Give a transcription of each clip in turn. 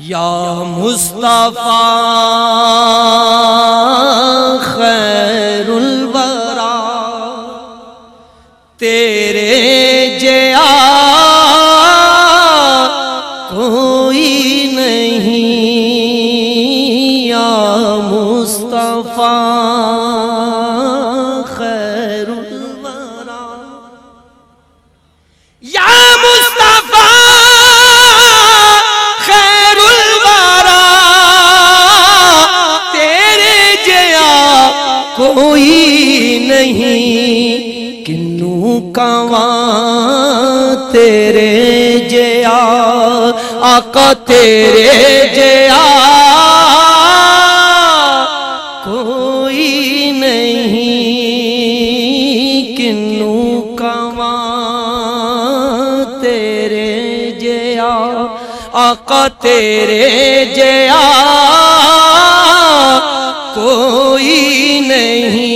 یا مصطفیٰ خیر الورا تیرے جیا کوئی نہیں یا مصطفیٰ نہیں کواں تیرے جیا؟ آقا تیرے جیا۔ کوئی نہیں کنو کواں تیرے جیا؟ آقا تیرے جیا۔ کوئی نہیں۔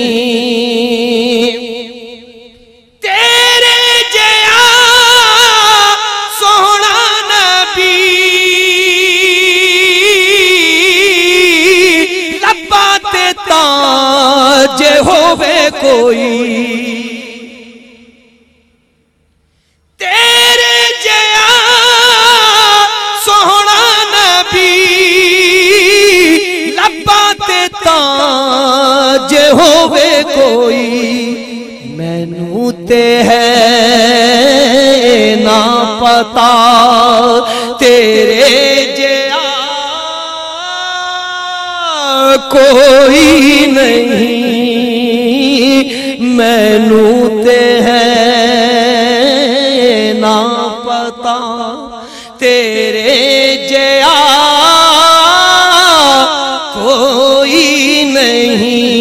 تاج ہوے کوئی۔ کوئی۔ مینو تے ہے نا پتا کوئی نہیں مینو تے ہے نا پتا تیرے جیا کوئی نہیں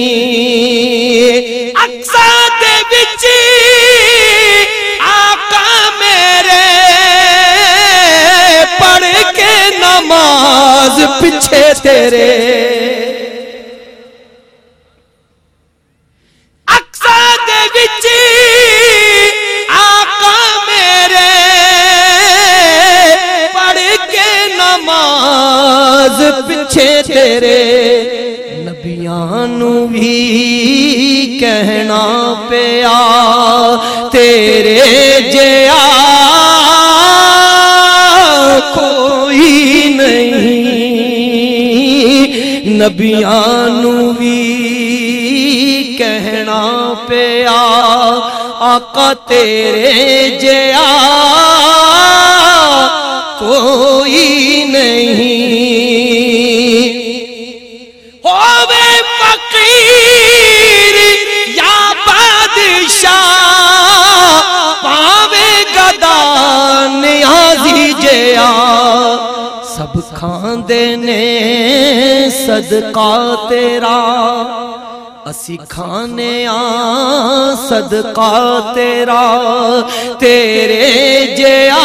پیچھے تیرے آقا میرے پڑھ کے نماز پیچھے تیرے نبیانو بھی کہنا پیا تیرے نبیانو بھی کہنا پیا آقا تیرے جیا کوئی نہیں۔ ہووے فقیر۔ کھاندے نے صدقہ تیرا اسی کھانے آ صدقہ تیرا تیرے جیا